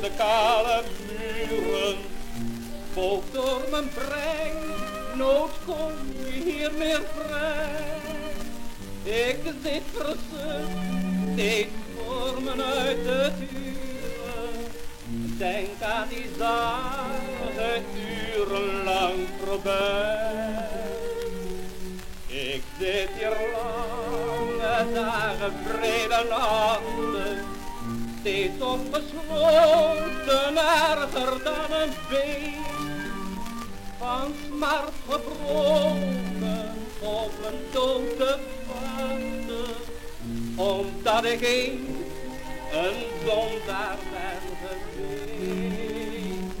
de kale muren. Spook door mijn brein, nooit kom je hier meer vrij. Ik zit verzut, steeds voor me uit de uren. Denk aan die zagen urenlang voorbij. Ik zit hier lange dagen, vrede nachten, steeds opgesloten, erger dan een beest. Van smart gebroken, op mijn dood te wachten, omdat ik een, een zondaar ben geweest.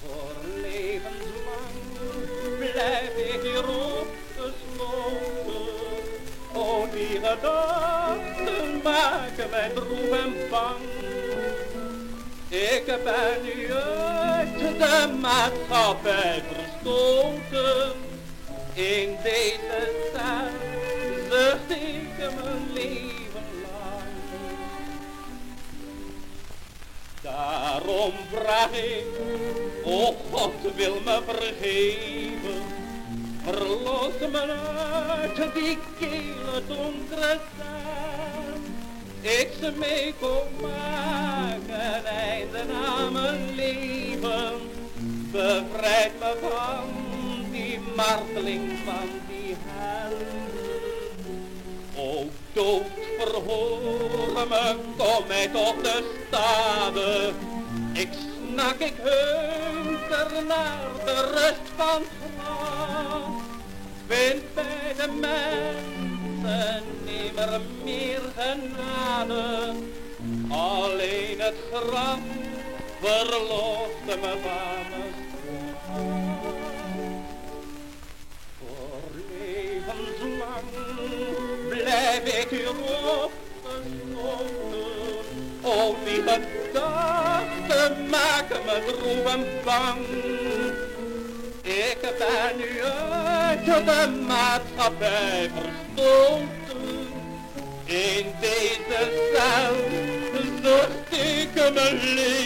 Voor levenslang blijf ik hier opgesloten. Oh, die gedachten maken mij droef en bang. Ik ben nu uit de maatschappij verstoten. In deze tijd zucht ik mijn leven lang. Daarom vraag ik, oh God wil me vergeven. Verlos me uit die kele donkere tijd. Ik smeek om maak een einde aan mijn leven. Bevrijd me van die marteling van die hel. O dood, verhoor me, kom mij tot de stade. Ik snak, ik hunker naar de rust van graf. Vind bij de mensen nimmer meer genade. Alleen het graf verlost me van straf. Voor levenslang blijf ik hier opgesloten. Oh, die gedachten maken me droef en bang. Ik ben nu uit de maatschappij verstoten. in deze zaal, zo stiekem alleen.